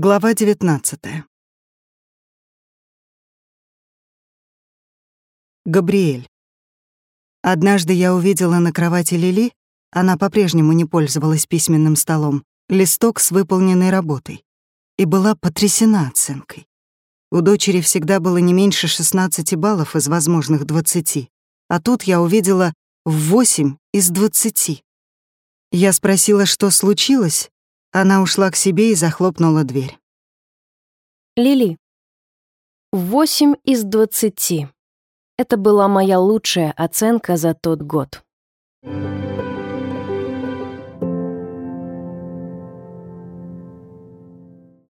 Глава 19. Габриэль. Однажды я увидела на кровати Лили, она по-прежнему не пользовалась письменным столом, листок с выполненной работой. И была потрясена оценкой. У дочери всегда было не меньше 16 баллов из возможных 20, а тут я увидела 8 из 20. Я спросила, что случилось, она ушла к себе и захлопнула дверь. Лили. Восемь из двадцати. Это была моя лучшая оценка за тот год. Thank you.